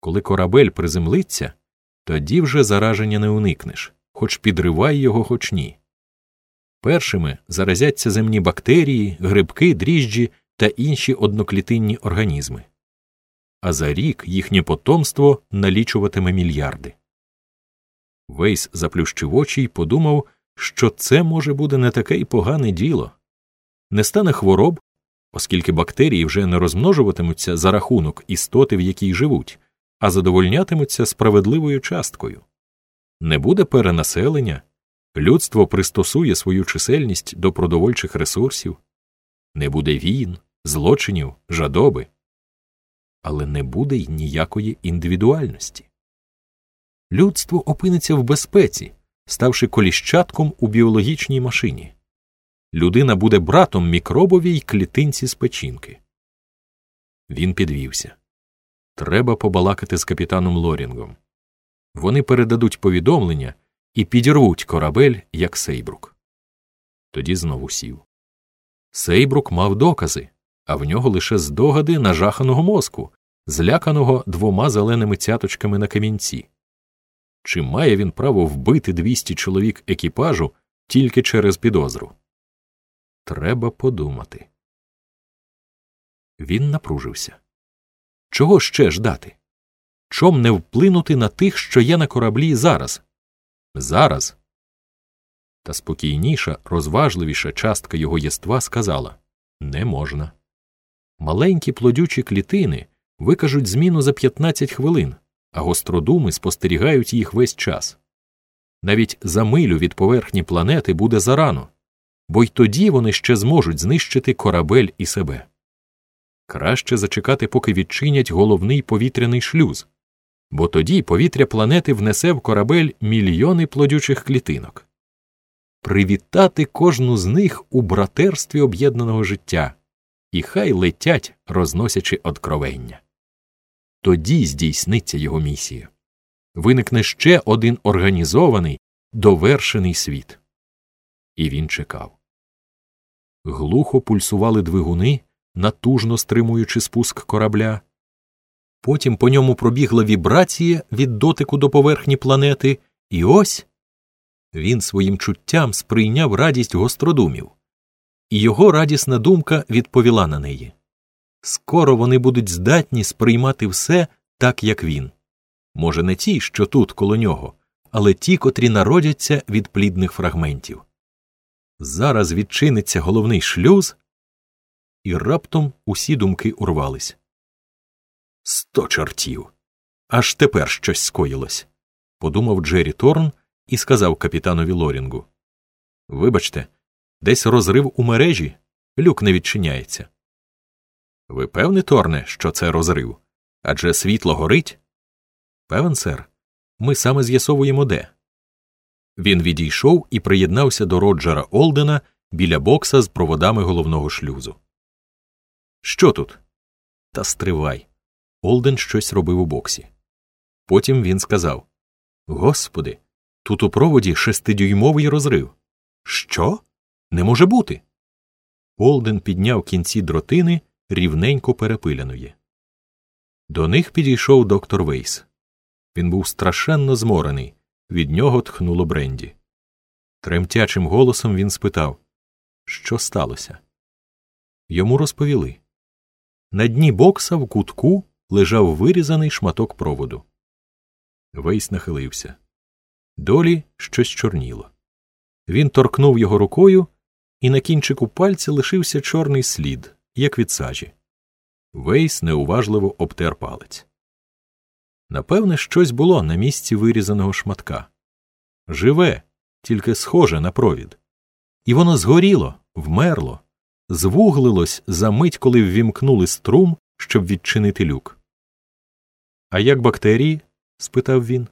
Коли корабель приземлиться, тоді вже зараження не уникнеш, хоч підривай його, хоч ні. Першими заразяться земні бактерії, грибки, дріжджі та інші одноклітинні організми. А за рік їхнє потомство налічуватиме мільярди. Вейс заплющив очі й подумав, що це може буде не таке й погане діло. Не стане хвороб, оскільки бактерії вже не розмножуватимуться за рахунок істоти, в якій живуть, а задовольнятимуться справедливою часткою. Не буде перенаселення, людство пристосує свою чисельність до продовольчих ресурсів, не буде війн, злочинів, жадоби, але не буде й ніякої індивідуальності. Людство опиниться в безпеці, ставши коліщатком у біологічній машині. Людина буде братом мікробовій клітинці з печінки. Він підвівся. Треба побалакати з капітаном Лорінгом. Вони передадуть повідомлення і підірвуть корабель, як Сейбрук. Тоді знову сів. Сейбрук мав докази, а в нього лише здогади нажаханого мозку, зляканого двома зеленими цяточками на камінці. Чи має він право вбити 200 чоловік екіпажу тільки через підозру? Треба подумати. Він напружився. Чого ще ждати? Чом не вплинути на тих, що є на кораблі зараз? Зараз. Та спокійніша, розважливіша частка його єства сказала не можна. Маленькі плодючі клітини викажуть зміну за 15 хвилин, а гостродуми спостерігають їх весь час. Навіть за милю від поверхні планети буде зарано, бо й тоді вони ще зможуть знищити корабель і себе. Краще зачекати, поки відчинять головний повітряний шлюз, бо тоді повітря планети внесе в корабель мільйони плодючих клітинок. Привітати кожну з них у братерстві об'єднаного життя, і хай летять, розносячи откровення. Тоді здійсниться його місія. Виникне ще один організований, довершений світ. І він чекав. Глухо пульсували двигуни, натужно стримуючи спуск корабля. Потім по ньому пробігла вібрація від дотику до поверхні планети, і ось він своїм чуттям сприйняв радість гостродумів, і його радісна думка відповіла на неї. Скоро вони будуть здатні сприймати все так, як він. Може, не ті, що тут коло нього, але ті, котрі народяться від плідних фрагментів. Зараз відчиниться головний шлюз, і раптом усі думки урвались. Сто чортів. Аж тепер щось скоїлось, подумав Джері Торн і сказав капітанові Лорінгу. Вибачте, десь розрив у мережі, люк не відчиняється. Ви певні, Торне, що це розрив? Адже світло горить? Певен, сер. Ми саме з'ясовуємо де. Він відійшов і приєднався до Роджера Олдена біля бокса з проводами головного шлюзу. Що тут? Та стривай. Олден щось робив у боксі. Потім він сказав Господи, тут у проводі шестидюймовий розрив. Що? Не може бути. Олден підняв кінці дротини рівненько перепиляної. До них підійшов доктор Вейс. Він був страшенно зморений, від нього тхнуло Бренді. Тремтячим голосом він спитав Що сталося? Йому розповіли. На дні бокса в кутку лежав вирізаний шматок проводу. Вейс нахилився. Долі щось чорніло. Він торкнув його рукою, і на кінчику пальця лишився чорний слід, як від сажі. Вейс неуважливо обтер палець. Напевне, щось було на місці вирізаного шматка. Живе, тільки схоже на провід. І воно згоріло, вмерло, звуглилось за мить, коли ввімкнули струм, щоб відчинити люк. А як бактерії? спитав він.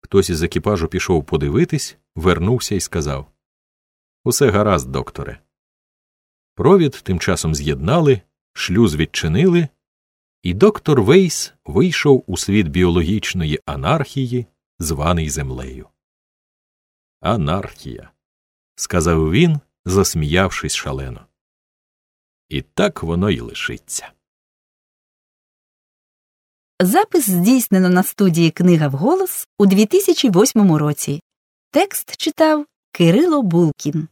Хтось із екіпажу пішов подивитись, вернувся і сказав Усе гаразд, докторе. Провід тим часом з'єднали, шлюз відчинили, і доктор Вейс вийшов у світ біологічної анархії, званий землею. Анархія, сказав він, засміявшись шалено. І так воно й лишиться. Запис здійснено на студії Книга вголос у 2008 році. Текст читав Кирило Булкін.